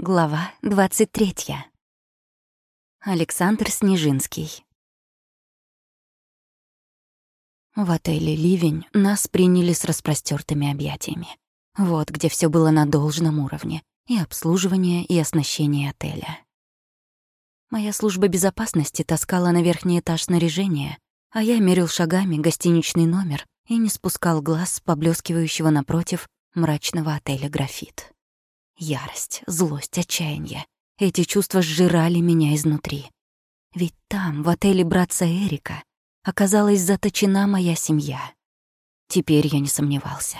Глава 23. Александр Снежинский. В отеле «Ливень» нас приняли с распростертыми объятиями. Вот где все было на должном уровне. И обслуживание, и оснащение отеля. Моя служба безопасности таскала на верхний этаж снаряжения, а я мерил шагами гостиничный номер и не спускал глаз с поблескивающего напротив мрачного отеля «Графит». Ярость, злость, отчаяние. Эти чувства сжирали меня изнутри. Ведь там, в отеле братца Эрика, оказалась заточена моя семья. Теперь я не сомневался.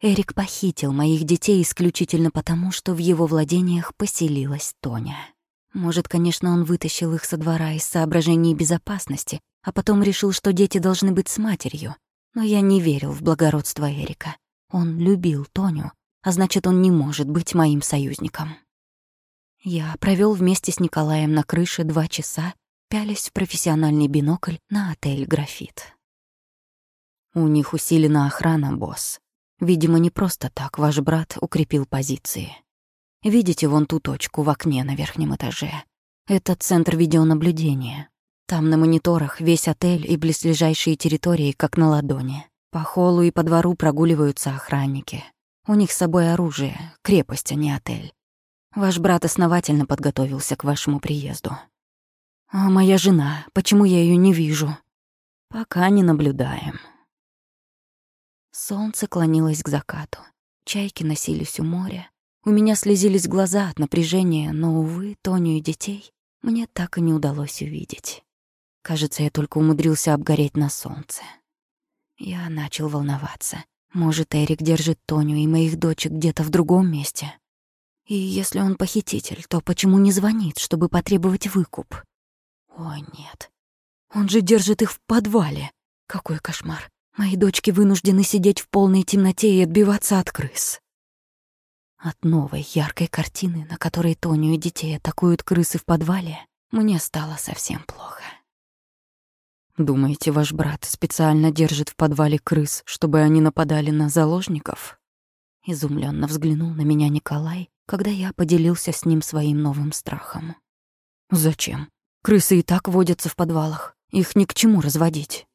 Эрик похитил моих детей исключительно потому, что в его владениях поселилась Тоня. Может, конечно, он вытащил их со двора из соображений безопасности, а потом решил, что дети должны быть с матерью. Но я не верил в благородство Эрика. Он любил Тоню, а значит, он не может быть моим союзником. Я провел вместе с Николаем на крыше два часа, пялясь в профессиональный бинокль на отель «Графит». У них усилена охрана, босс. Видимо, не просто так ваш брат укрепил позиции. Видите вон ту точку в окне на верхнем этаже? Это центр видеонаблюдения. Там на мониторах весь отель и близлежащие территории как на ладони. По холлу и по двору прогуливаются охранники. У них с собой оружие, крепость, а не отель. Ваш брат основательно подготовился к вашему приезду. А моя жена, почему я ее не вижу? Пока не наблюдаем. Солнце клонилось к закату. Чайки носились у моря. У меня слезились глаза от напряжения, но, увы, Тоню и детей мне так и не удалось увидеть. Кажется, я только умудрился обгореть на солнце. Я начал волноваться. Может, Эрик держит Тоню и моих дочек где-то в другом месте? И если он похититель, то почему не звонит, чтобы потребовать выкуп? О, нет. Он же держит их в подвале. Какой кошмар. Мои дочки вынуждены сидеть в полной темноте и отбиваться от крыс. От новой яркой картины, на которой Тоню и детей атакуют крысы в подвале, мне стало совсем плохо. Думаете, ваш брат специально держит в подвале крыс, чтобы они нападали на заложников? Изумленно взглянул на меня Николай, когда я поделился с ним своим новым страхом. Зачем? Крысы и так водятся в подвалах. Их ни к чему разводить.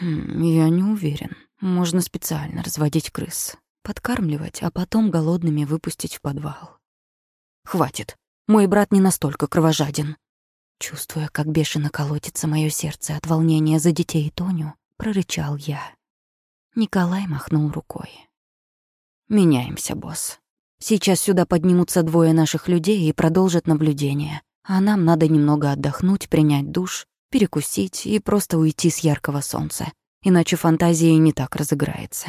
Хм, я не уверен. Можно специально разводить крыс, подкармливать, а потом голодными выпустить в подвал. Хватит. Мой брат не настолько кровожаден. Чувствуя, как бешено колотится мое сердце от волнения за детей и Тоню, прорычал я. Николай махнул рукой. «Меняемся, босс. Сейчас сюда поднимутся двое наших людей и продолжат наблюдение, а нам надо немного отдохнуть, принять душ, перекусить и просто уйти с яркого солнца, иначе фантазия не так разыграется».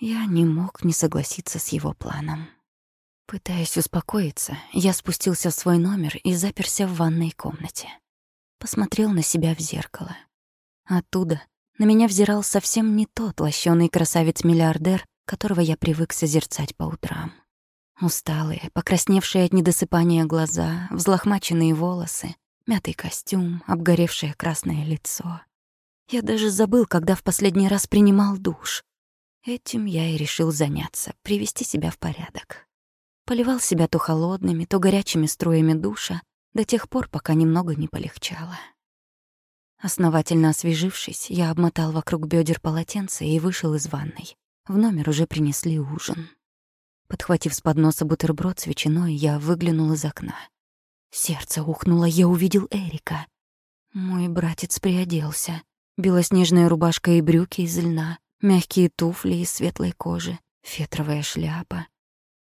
Я не мог не согласиться с его планом. Пытаясь успокоиться, я спустился в свой номер и заперся в ванной комнате. Посмотрел на себя в зеркало. Оттуда на меня взирал совсем не тот лощёный красавец-миллиардер, которого я привык созерцать по утрам. Усталые, покрасневшие от недосыпания глаза, взлохмаченные волосы, мятый костюм, обгоревшее красное лицо. Я даже забыл, когда в последний раз принимал душ. Этим я и решил заняться, привести себя в порядок. Поливал себя то холодными, то горячими струями душа до тех пор, пока немного не полегчало. Основательно освежившись, я обмотал вокруг бедер полотенце и вышел из ванной. В номер уже принесли ужин. Подхватив с подноса бутерброд с ветчиной, я выглянул из окна. Сердце ухнуло, я увидел Эрика. Мой братец приоделся. Белоснежная рубашка и брюки из льна, мягкие туфли из светлой кожи, фетровая шляпа,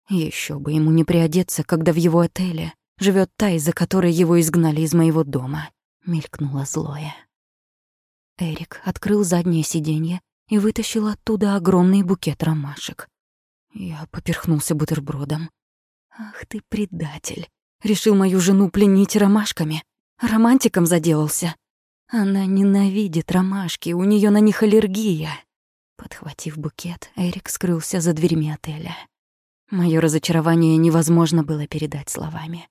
еще бы ему не приодеться, когда в его отеле живет та, из-за которой его изгнали из моего дома. Мелькнуло злое. Эрик открыл заднее сиденье и вытащил оттуда огромный букет ромашек. Я поперхнулся бутербродом. «Ах ты предатель! Решил мою жену пленить ромашками. Романтиком заделался. Она ненавидит ромашки, у нее на них аллергия». Подхватив букет, Эрик скрылся за дверьми отеля. Моё разочарование невозможно было передать словами.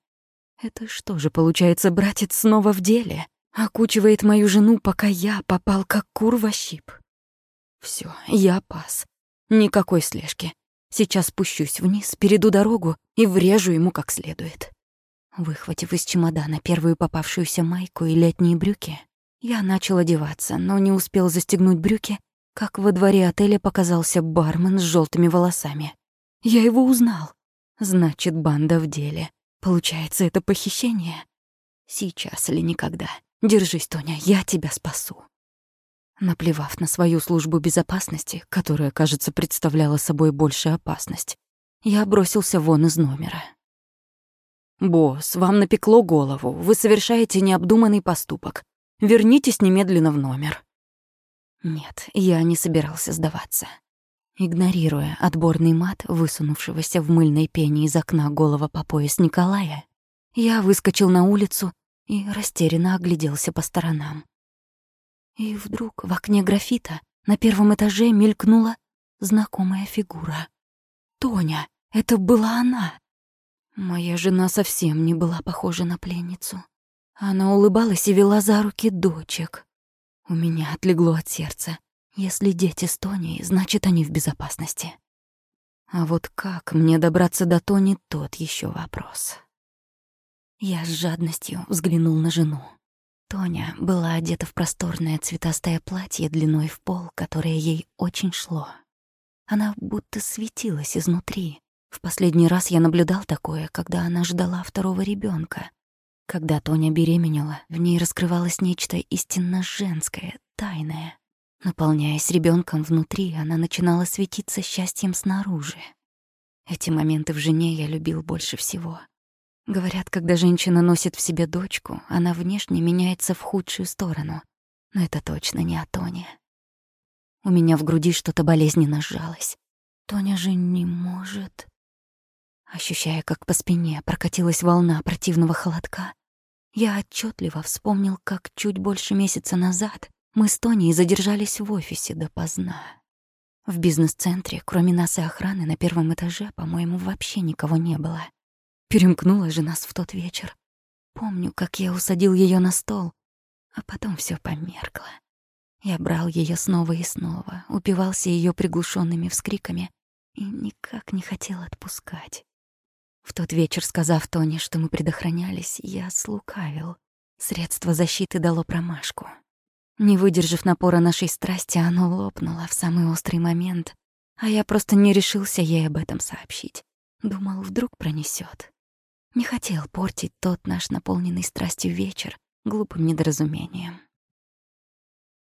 Это что же, получается, братец снова в деле? Окучивает мою жену, пока я попал как кур во щип. Всё, я пас. Никакой слежки. Сейчас спущусь вниз, перейду дорогу и врежу ему как следует. Выхватив из чемодана первую попавшуюся майку и летние брюки, я начал одеваться, но не успел застегнуть брюки, как во дворе отеля показался бармен с желтыми волосами. Я его узнал. Значит, банда в деле. Получается, это похищение? Сейчас или никогда. Держись, Тоня, я тебя спасу. Наплевав на свою службу безопасности, которая, кажется, представляла собой большую опасность, я бросился вон из номера. «Босс, вам напекло голову, вы совершаете необдуманный поступок. Вернитесь немедленно в номер». Нет, я не собирался сдаваться. Игнорируя отборный мат, высунувшегося в мыльной пене из окна голого по пояс Николая, я выскочил на улицу и растерянно огляделся по сторонам. И вдруг в окне графита на первом этаже мелькнула знакомая фигура. Тоня, это была она. Моя жена совсем не была похожа на пленницу. Она улыбалась и вела за руки дочек. У меня отлегло от сердца. Если дети с Тоней, значит, они в безопасности. А вот как мне добраться до Тони, тот еще вопрос. Я с жадностью взглянул на жену. Тоня была одета в просторное цветастое платье длиной в пол, которое ей очень шло. Она будто светилась изнутри. В последний раз я наблюдал такое, когда она ждала второго ребенка. Когда Тоня беременела, в ней раскрывалось нечто истинно женское, тайное. Наполняясь ребенком внутри, она начинала светиться счастьем снаружи. Эти моменты в жене я любил больше всего. Говорят, когда женщина носит в себе дочку, она внешне меняется в худшую сторону. Но это точно не о Тоне. У меня в груди что-то болезненно сжалось. Тоня же не может... Ощущая, как по спине прокатилась волна противного холодка, я отчетливо вспомнил, как чуть больше месяца назад мы с Тоней задержались в офисе допоздна. В бизнес-центре, кроме нас и охраны, на первом этаже, по-моему, вообще никого не было. Перемкнула же нас в тот вечер. Помню, как я усадил ее на стол, а потом все померкло. Я брал ее снова и снова, упивался ее приглушенными вскриками и никак не хотел отпускать. В тот вечер, сказав Тоне, что мы предохранялись, я слукавил. Средство защиты дало промашку. Не выдержав напора нашей страсти, оно лопнуло в самый острый момент, а я просто не решился ей об этом сообщить. Думал, вдруг пронесет. Не хотел портить тот наш наполненный страстью вечер глупым недоразумением.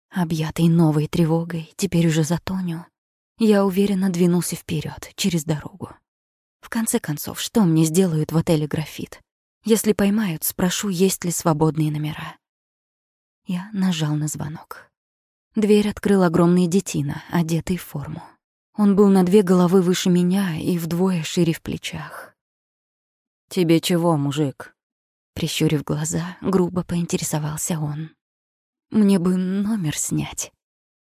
Объятый новой тревогой, теперь уже за Тоню, я уверенно двинулся вперед через дорогу. В конце концов, что мне сделают в отеле «Графит»? Если поймают, спрошу, есть ли свободные номера. Я нажал на звонок. Дверь открыл огромный детина, одетый в форму. Он был на две головы выше меня и вдвое шире в плечах. «Тебе чего, мужик?» Прищурив глаза, грубо поинтересовался он. «Мне бы номер снять».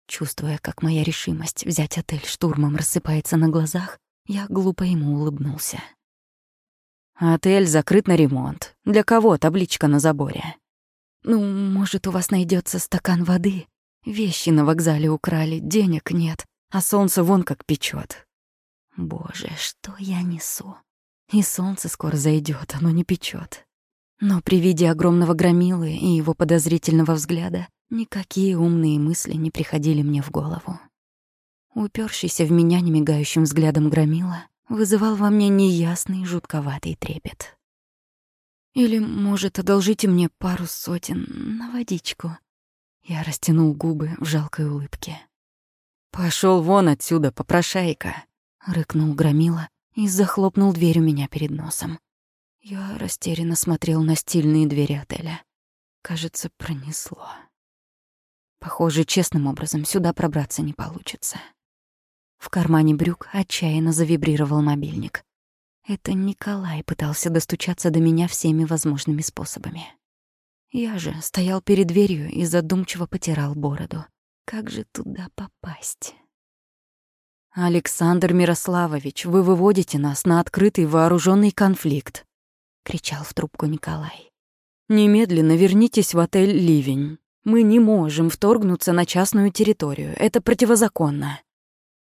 Чувствуя, как моя решимость взять отель штурмом рассыпается на глазах, я глупо ему улыбнулся. «Отель закрыт на ремонт. Для кого табличка на заборе?» «Ну, может, у вас найдется стакан воды? Вещи на вокзале украли, денег нет, а солнце вон как печет. Боже, что я несу? И солнце скоро зайдет, оно не печет. Но при виде огромного громилы и его подозрительного взгляда никакие умные мысли не приходили мне в голову. Упершийся в меня немигающим взглядом громила вызывал во мне неясный жутковатый трепет. «Или, может, одолжите мне пару сотен на водичку?» Я растянул губы в жалкой улыбке. Пошел вон отсюда, попрошайка!» — рыкнул громила и захлопнул дверь у меня перед носом. Я растерянно смотрел на стильные двери отеля. Кажется, пронесло. Похоже, честным образом сюда пробраться не получится. В кармане брюк отчаянно завибрировал мобильник. Это Николай пытался достучаться до меня всеми возможными способами. Я же стоял перед дверью и задумчиво потирал бороду. Как же туда попасть? «Александр Мирославович, вы выводите нас на открытый вооруженный конфликт», — кричал в трубку Николай. «Немедленно вернитесь в отель «Ливень». Мы не можем вторгнуться на частную территорию, это противозаконно».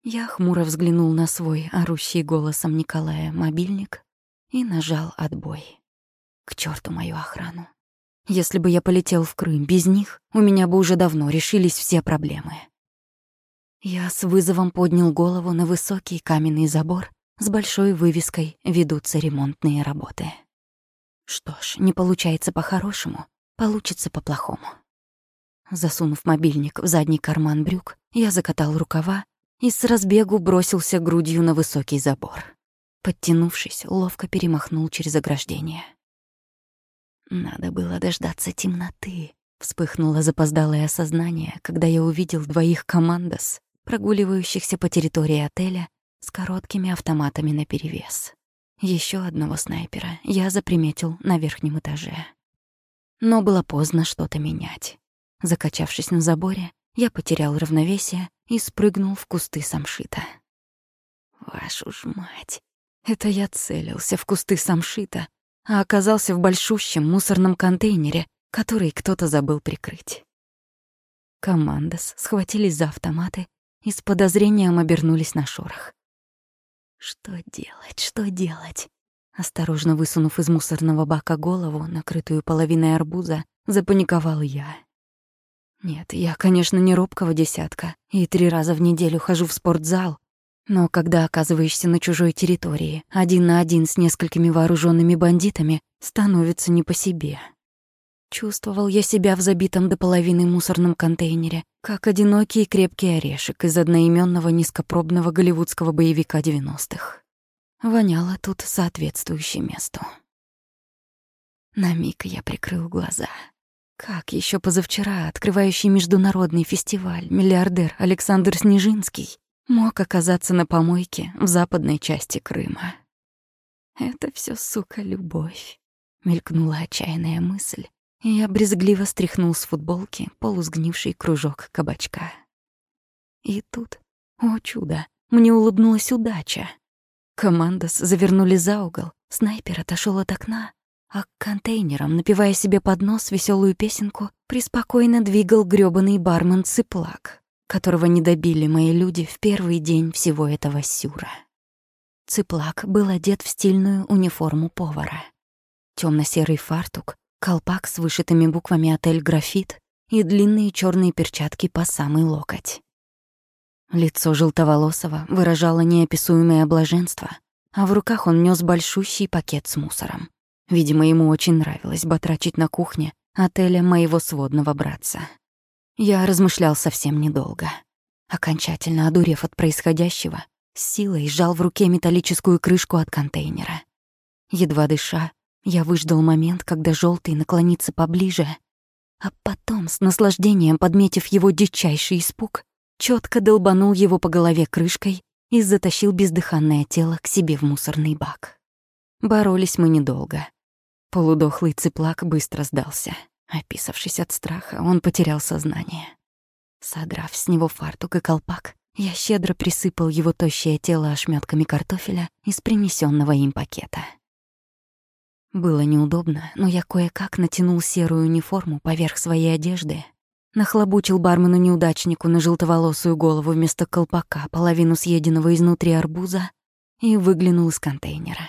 Я хмуро взглянул на свой, орущий голосом Николая, мобильник и нажал отбой. К черту мою охрану. Если бы я полетел в Крым без них, у меня бы уже давно решились все проблемы. Я с вызовом поднял голову на высокий каменный забор с большой вывеской «Ведутся ремонтные работы». Что ж, не получается по-хорошему, получится по-плохому. Засунув мобильник в задний карман брюк, я закатал рукава и с разбегу бросился грудью на высокий забор. Подтянувшись, ловко перемахнул через ограждение. Надо было дождаться темноты. Вспыхнуло запоздалое осознание, когда я увидел двоих командос, прогуливающихся по территории отеля с короткими автоматами наперевес. Еще одного снайпера я заприметил на верхнем этаже. Но было поздно что-то менять. Закачавшись на заборе, я потерял равновесие и спрыгнул в кусты самшита. Вашу ж мать! Это я целился в кусты самшита, а оказался в большущем мусорном контейнере, который кто-то забыл прикрыть. Командос схватились за автоматы и с подозрением обернулись на шорох. Что делать, что делать? Осторожно высунув из мусорного бака голову, накрытую половиной арбуза, запаниковал я. Нет, я, конечно, не робкого десятка и три раза в неделю хожу в спортзал, но когда оказываешься на чужой территории, один на один с несколькими вооруженными бандитами, становится не по себе. Чувствовал я себя в забитом до половины мусорном контейнере, как одинокий крепкий орешек из одноименного низкопробного голливудского боевика 90-х. Воняло тут соответствующее месту. На миг я прикрыл глаза — как еще позавчера открывающий международный фестиваль миллиардер Александр Снежинский мог оказаться на помойке в западной части Крыма? Это все, сука, любовь. Мелькнула отчаянная мысль, и я брезгливо стряхнул с футболки полусгнивший кружок кабачка. И тут, о чудо, мне улыбнулась удача. Командос завернули за угол, снайпер отошел от окна, а к контейнерам, напивая себе под нос веселую песенку, приспокойно двигал грёбаный бармен Цыплак, которого не добили мои люди в первый день всего этого сюра. Цыплак был одет в стильную униформу повара. темно серый фартук, колпак с вышитыми буквами «Отель Графит» и длинные черные перчатки по самый локоть. Лицо желтоволосого выражало неописуемое блаженство, а в руках он нес большущий пакет с мусором. Видимо, ему очень нравилось батрачить на кухне отеля моего сводного братца. Я размышлял совсем недолго. Окончательно одурев от происходящего, с силой сжал в руке металлическую крышку от контейнера. Едва дыша, я выждал момент, когда желтый наклонится поближе, а потом, с наслаждением подметив его дичайший испуг, четко долбанул его по голове крышкой и затащил бездыханное тело к себе в мусорный бак. Боролись мы недолго. Полудохлый цыплак быстро сдался. Описавшись от страха, он потерял сознание. Содрав с него фартук и колпак, я щедро присыпал его тощее тело ошметками картофеля из принесенного им пакета. Было неудобно, но я кое-как натянул серую униформу поверх своей одежды, нахлобучил бармену-неудачнику на желтоволосую голову вместо колпака половину съеденного изнутри арбуза и выглянул из контейнера.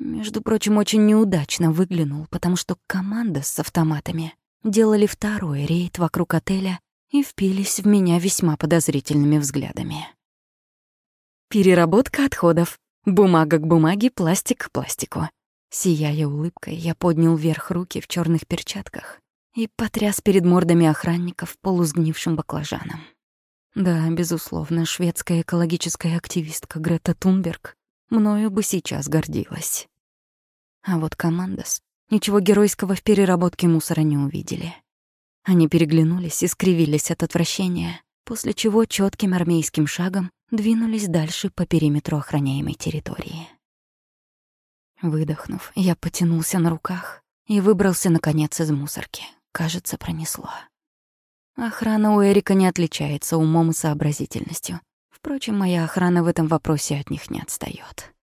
Между прочим, очень неудачно выглянул, потому что команда с автоматами делали второй рейд вокруг отеля и впились в меня весьма подозрительными взглядами. Переработка отходов. Бумага к бумаге, пластик к пластику. Сияя улыбкой, я поднял вверх руки в черных перчатках и потряс перед мордами охранников полусгнившим баклажаном. Да, безусловно, шведская экологическая активистка Грета Тунберг мною бы сейчас гордилась. А вот командос ничего геройского в переработке мусора не увидели. Они переглянулись и скривились от отвращения, после чего четким армейским шагом двинулись дальше по периметру охраняемой территории. Выдохнув, я потянулся на руках и выбрался, наконец, из мусорки. Кажется, пронесло. Охрана у Эрика не отличается умом и сообразительностью. Впрочем, моя охрана в этом вопросе от них не отстаёт.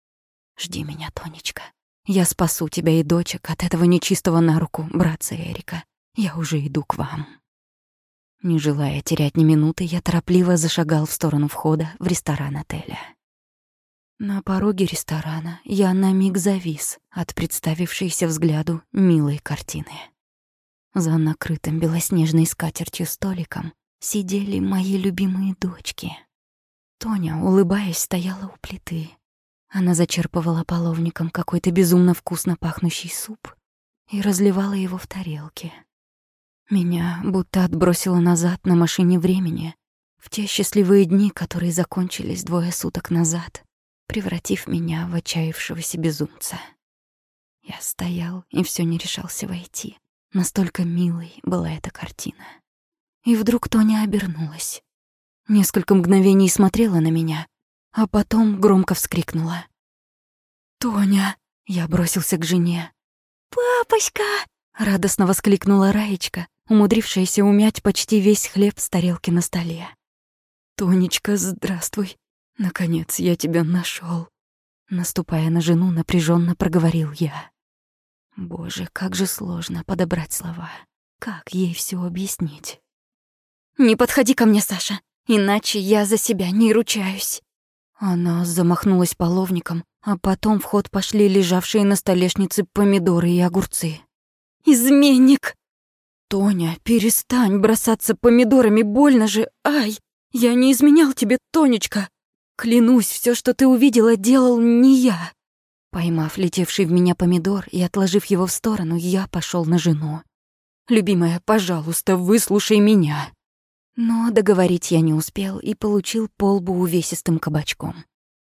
Жди меня, Тонечка. Я спасу тебя и дочек от этого нечистого на руку братца Эрика. Я уже иду к вам. Не желая терять ни минуты, я торопливо зашагал в сторону входа в ресторан отеля. На пороге ресторана я на миг завис от представившейся взгляду милой картины. За накрытым белоснежной скатертью столиком сидели мои любимые дочки. Тоня, улыбаясь, стояла у плиты. Она зачерпывала половником какой-то безумно вкусно пахнущий суп и разливала его в тарелки. Меня будто отбросило назад на машине времени, в те счастливые дни, которые закончились двое суток назад, превратив меня в отчаявшегося безумца. Я стоял и все не решался войти. Настолько милой была эта картина. И вдруг Тоня обернулась. Несколько мгновений смотрела на меня, а потом громко вскрикнула. «Тоня!» — я бросился к жене. «Папочка!» — радостно воскликнула Раечка, умудрившаяся умять почти весь хлеб с тарелки на столе. «Тонечка, здравствуй. Наконец я тебя нашел. Наступая на жену, напряженно проговорил я. Боже, как же сложно подобрать слова. Как ей все объяснить? «Не подходи ко мне, Саша, иначе я за себя не ручаюсь». Она замахнулась половником, а потом в ход пошли лежавшие на столешнице помидоры и огурцы. «Изменник!» «Тоня, перестань бросаться помидорами, больно же! Ай! Я не изменял тебе, Тонечка! Клянусь, все, что ты увидела, делал не я!» Поймав летевший в меня помидор и отложив его в сторону, я пошел на жену. «Любимая, пожалуйста, выслушай меня!» Но договорить я не успел и получил полбу увесистым кабачком.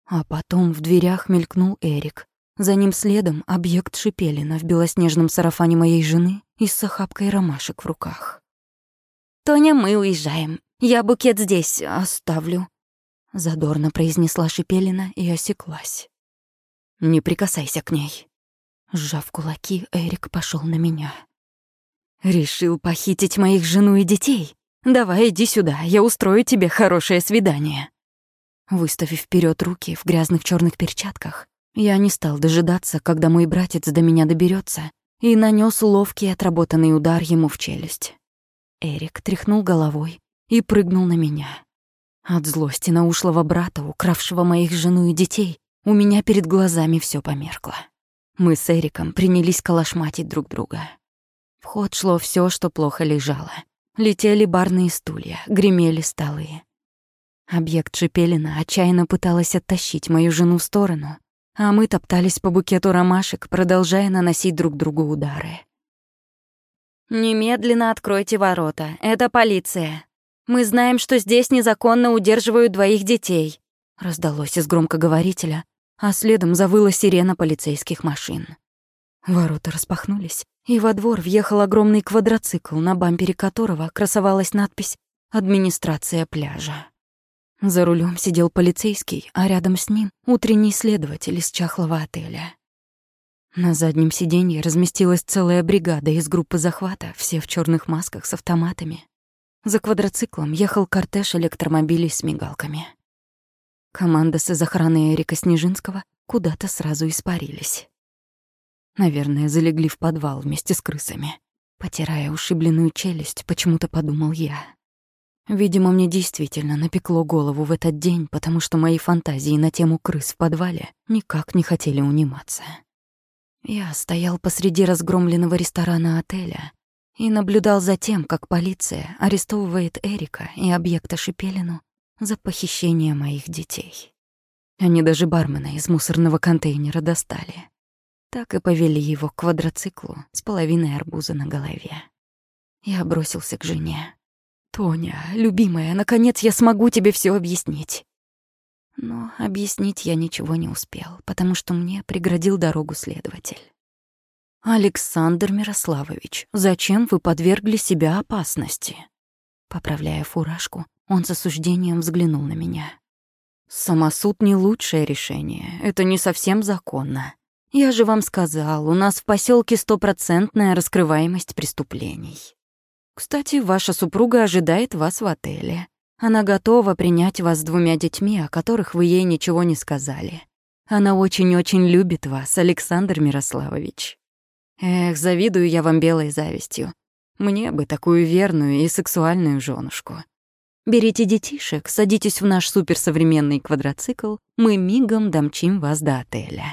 А потом в дверях мелькнул Эрик. За ним следом объект Шипелина в белоснежном сарафане моей жены и с охапкой ромашек в руках. «Тоня, мы уезжаем. Я букет здесь оставлю», — задорно произнесла Шипелина и осеклась. «Не прикасайся к ней». Сжав кулаки, Эрик пошел на меня. «Решил похитить моих жену и детей? Давай иди сюда, я устрою тебе хорошее свидание». Выставив вперед руки в грязных черных перчатках, я не стал дожидаться, когда мой братец до меня доберется, и нанес ловкий отработанный удар ему в челюсть. Эрик тряхнул головой и прыгнул на меня. От злости на ушлого брата, укравшего моих жену и детей, у меня перед глазами все померкло. Мы с Эриком принялись калашматить друг друга. В ход шло все, что плохо лежало. Летели барные стулья, гремели столы. Объект Шепелина отчаянно пыталась оттащить мою жену в сторону, а мы топтались по букету ромашек, продолжая наносить друг другу удары. «Немедленно откройте ворота. Это полиция. Мы знаем, что здесь незаконно удерживают двоих детей», — раздалось из громкоговорителя, а следом завыла сирена полицейских машин. Ворота распахнулись, и во двор въехал огромный квадроцикл, на бампере которого красовалась надпись «Администрация пляжа». За рулем сидел полицейский, а рядом с ним утренний следователь из чахлого отеля. На заднем сиденье разместилась целая бригада из группы захвата, все в черных масках с автоматами. За квадроциклом ехал кортеж электромобилей с мигалками. Команда с из охраны Эрика Снежинского куда-то сразу испарились. Наверное, залегли в подвал вместе с крысами. Потирая ушибленную челюсть, почему-то подумал я. Видимо, мне действительно напекло голову в этот день, потому что мои фантазии на тему крыс в подвале никак не хотели униматься. Я стоял посреди разгромленного ресторана отеля и наблюдал за тем, как полиция арестовывает Эрика и объекта Шипелину за похищение моих детей. Они даже бармена из мусорного контейнера достали. Так и повели его к квадроциклу с половиной арбуза на голове. Я бросился к жене. «Тоня, любимая, наконец я смогу тебе все объяснить». Но объяснить я ничего не успел, потому что мне преградил дорогу следователь. «Александр Мирославович, зачем вы подвергли себя опасности?» Поправляя фуражку, он с осуждением взглянул на меня. «Самосуд не лучшее решение, это не совсем законно. Я же вам сказал, у нас в поселке стопроцентная раскрываемость преступлений. Кстати, ваша супруга ожидает вас в отеле. Она готова принять вас с двумя детьми, о которых вы ей ничего не сказали. Она очень-очень любит вас, Александр Мирославович. Эх, завидую я вам белой завистью. Мне бы такую верную и сексуальную женушку. Берите детишек, садитесь в наш суперсовременный квадроцикл, мы мигом домчим вас до отеля».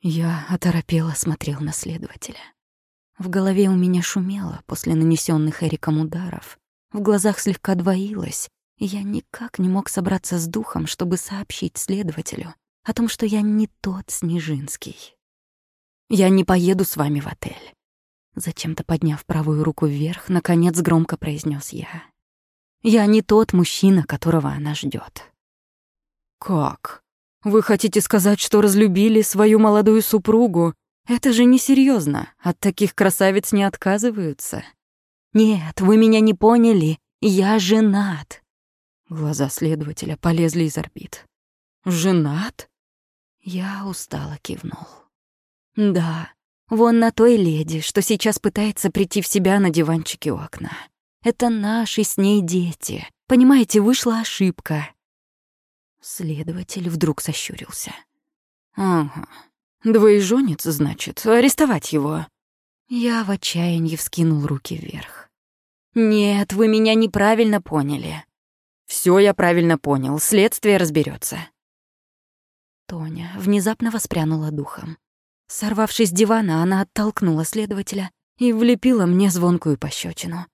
Я оторопело смотрел на следователя. В голове у меня шумело после нанесенных Эриком ударов, в глазах слегка двоилось, я никак не мог собраться с духом, чтобы сообщить следователю о том, что я не тот Снежинский. «Я не поеду с вами в отель», — зачем-то подняв правую руку вверх, наконец громко произнес я. «Я не тот мужчина, которого она ждет. «Как? Вы хотите сказать, что разлюбили свою молодую супругу? Это же несерьезно. От таких красавиц не отказываются». «Нет, вы меня не поняли. Я женат». Глаза следователя полезли из орбит. «Женат?» Я устало кивнул. «Да, вон на той леди, что сейчас пытается прийти в себя на диванчике у окна. Это наши с ней дети. Понимаете, вышла ошибка». Следователь вдруг сощурился. «Ага, двоежонец, значит, арестовать его». Я в отчаянии вскинул руки вверх. «Нет, вы меня неправильно поняли. Все я правильно понял, следствие разберется. Тоня внезапно воспрянула духом. Сорвавшись с дивана, она оттолкнула следователя и влепила мне звонкую пощечину.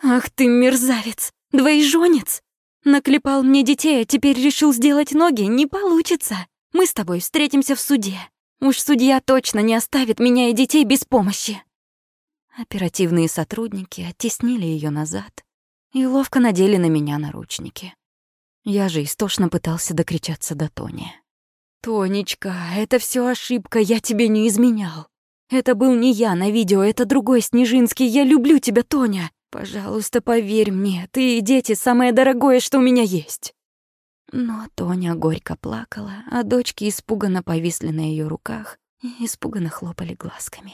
«Ах ты мерзавец! Двоежонец! Наклепал мне детей, а теперь решил сделать ноги? Не получится! Мы с тобой встретимся в суде. Уж судья точно не оставит меня и детей без помощи!» Оперативные сотрудники оттеснили ее назад и ловко надели на меня наручники. Я же истошно пытался докричаться до Тони. «Тонечка, это все ошибка, я тебе не изменял. Это был не я на видео, это другой Снежинский. Я люблю тебя, Тоня. Пожалуйста, поверь мне, ты и дети — самое дорогое, что у меня есть». Но Тоня горько плакала, а дочки испуганно повисли на ее руках и испуганно хлопали глазками.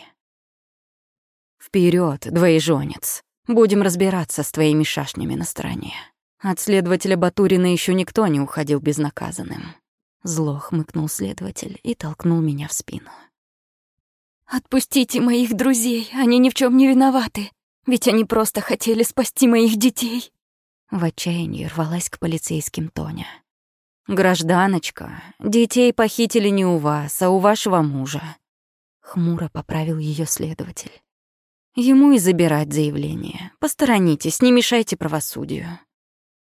Вперед, двоежонец! Будем разбираться с твоими шашнями на стороне. От следователя Батурина еще никто не уходил безнаказанным. Зло хмыкнул следователь и толкнул меня в спину. «Отпустите моих друзей, они ни в чем не виноваты, ведь они просто хотели спасти моих детей!» В отчаянии рвалась к полицейским Тоня. «Гражданочка, детей похитили не у вас, а у вашего мужа», — хмуро поправил ее следователь. Ему и забирать заявление. Посторонитесь, не мешайте правосудию.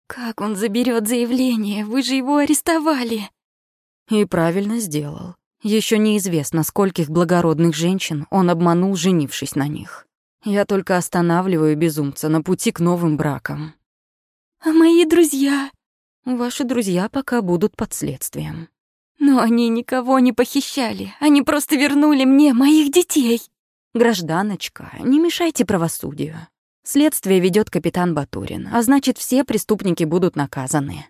Как он заберет заявление? Вы же его арестовали. И правильно сделал. Еще неизвестно, скольких благородных женщин он обманул, женившись на них. Я только останавливаю безумца на пути к новым бракам. А мои друзья? Ваши друзья пока будут под следствием. Но они никого не похищали. Они просто вернули мне моих детей. «Гражданочка, не мешайте правосудию. Следствие ведет капитан Батурин, а значит, все преступники будут наказаны».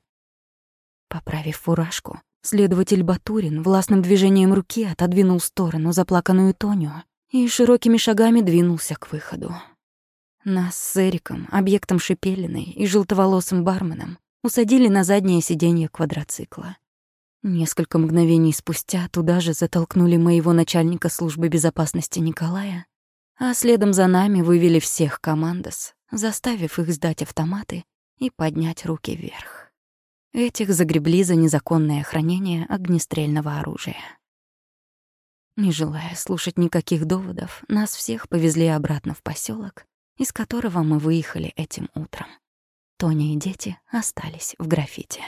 Поправив фуражку, следователь Батурин властным движением руки отодвинул в сторону заплаканную Тоню и широкими шагами двинулся к выходу. Нас с Эриком, объектом Шепелиной и желтоволосым барменом усадили на заднее сиденье квадроцикла. Несколько мгновений спустя туда же затолкнули моего начальника службы безопасности Николая, а следом за нами вывели всех командос, заставив их сдать автоматы и поднять руки вверх. Этих загребли за незаконное хранение огнестрельного оружия. Не желая слушать никаких доводов, нас всех повезли обратно в поселок, из которого мы выехали этим утром. Тоня и дети остались в граффити.